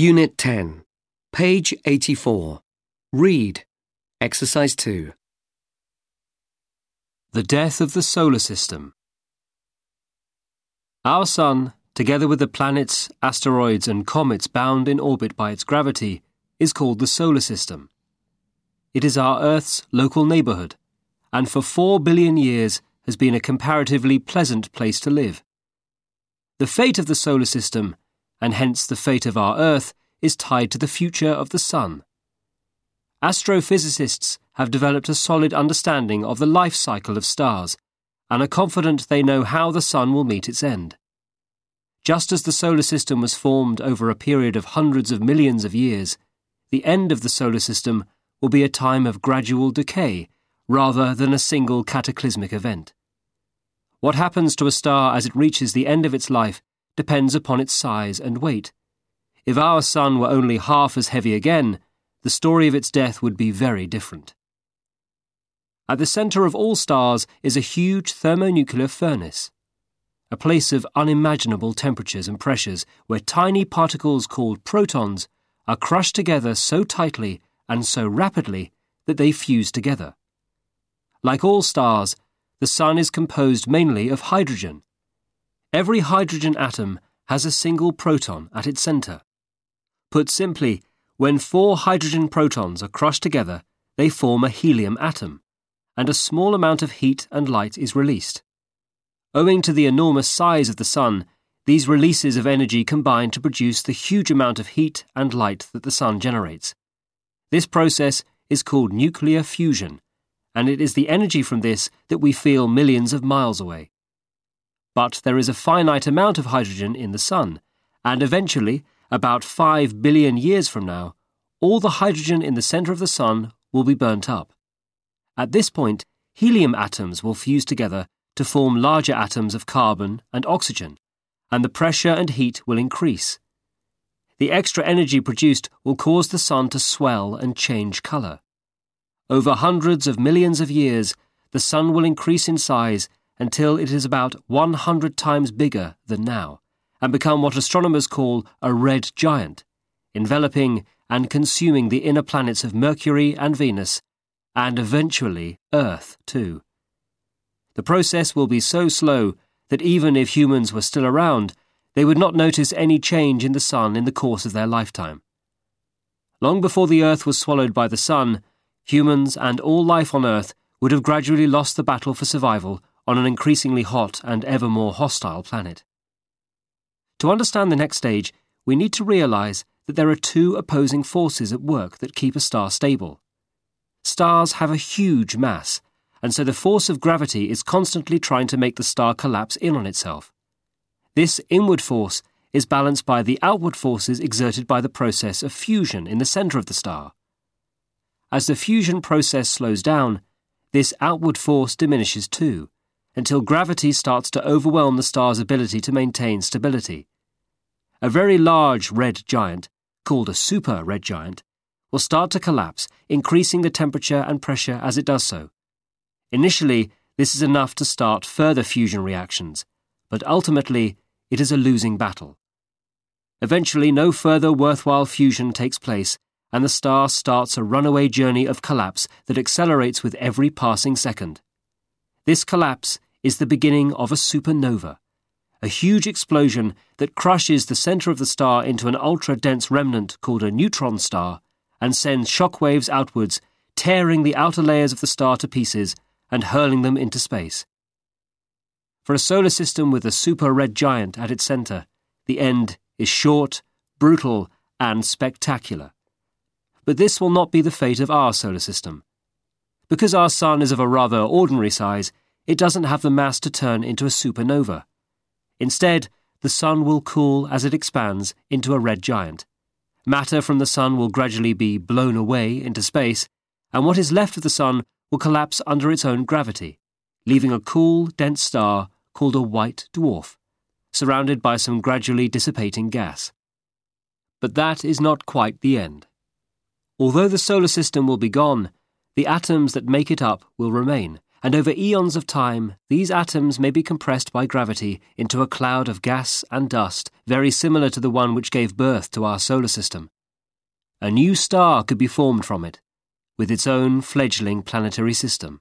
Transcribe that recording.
Unit 10, page 84. Read. Exercise 2. The death of the solar system. Our Sun, together with the planets, asteroids, and comets bound in orbit by its gravity, is called the solar system. It is our Earth's local neighbourhood, and for four billion years has been a comparatively pleasant place to live. The fate of the solar system, and hence the fate of our Earth, is tied to the future of the Sun. Astrophysicists have developed a solid understanding of the life cycle of stars and are confident they know how the Sun will meet its end. Just as the solar system was formed over a period of hundreds of millions of years, the end of the solar system will be a time of gradual decay rather than a single cataclysmic event. What happens to a star as it reaches the end of its life depends upon its size and weight. If our Sun were only half as heavy again, the story of its death would be very different. At the centre of all stars is a huge thermonuclear furnace, a place of unimaginable temperatures and pressures where tiny particles called protons are crushed together so tightly and so rapidly that they fuse together. Like all stars, the Sun is composed mainly of hydrogen. Every hydrogen atom has a single proton at its centre. Put simply, when four hydrogen protons are crushed together, they form a helium atom, and a small amount of heat and light is released. Owing to the enormous size of the Sun, these releases of energy combine to produce the huge amount of heat and light that the Sun generates. This process is called nuclear fusion, and it is the energy from this that we feel millions of miles away. But there is a finite amount of hydrogen in the Sun, and eventually, about 5 billion years from now, all the hydrogen in the centre of the Sun will be burnt up. At this point, helium atoms will fuse together to form larger atoms of carbon and oxygen, and the pressure and heat will increase. The extra energy produced will cause the Sun to swell and change colour. Over hundreds of millions of years, the Sun will increase in size until it is about 100 times bigger than now and become what astronomers call a red giant, enveloping and consuming the inner planets of Mercury and Venus, and eventually Earth too. The process will be so slow that even if humans were still around, they would not notice any change in the Sun in the course of their lifetime. Long before the Earth was swallowed by the Sun, humans and all life on Earth would have gradually lost the battle for survival on an increasingly hot and ever more hostile planet. To understand the next stage, we need to realize that there are two opposing forces at work that keep a star stable. Stars have a huge mass, and so the force of gravity is constantly trying to make the star collapse in on itself. This inward force is balanced by the outward forces exerted by the process of fusion in the center of the star. As the fusion process slows down, this outward force diminishes too, until gravity starts to overwhelm the star's ability to maintain stability. A very large red giant, called a super red giant, will start to collapse, increasing the temperature and pressure as it does so. Initially, this is enough to start further fusion reactions, but ultimately, it is a losing battle. Eventually, no further worthwhile fusion takes place, and the star starts a runaway journey of collapse that accelerates with every passing second. This collapse is the beginning of a supernova, a huge explosion that crushes the center of the star into an ultra dense remnant called a neutron star and sends shock waves outwards, tearing the outer layers of the star to pieces and hurling them into space. For a solar system with a super red giant at its center, the end is short, brutal, and spectacular. But this will not be the fate of our solar system. Because our Sun is of a rather ordinary size, it doesn't have the mass to turn into a supernova. Instead, the Sun will cool as it expands into a red giant. Matter from the Sun will gradually be blown away into space, and what is left of the Sun will collapse under its own gravity, leaving a cool, dense star called a white dwarf, surrounded by some gradually dissipating gas. But that is not quite the end. Although the solar system will be gone, the atoms that make it up will remain, and over eons of time, these atoms may be compressed by gravity into a cloud of gas and dust very similar to the one which gave birth to our solar system. A new star could be formed from it, with its own fledgling planetary system.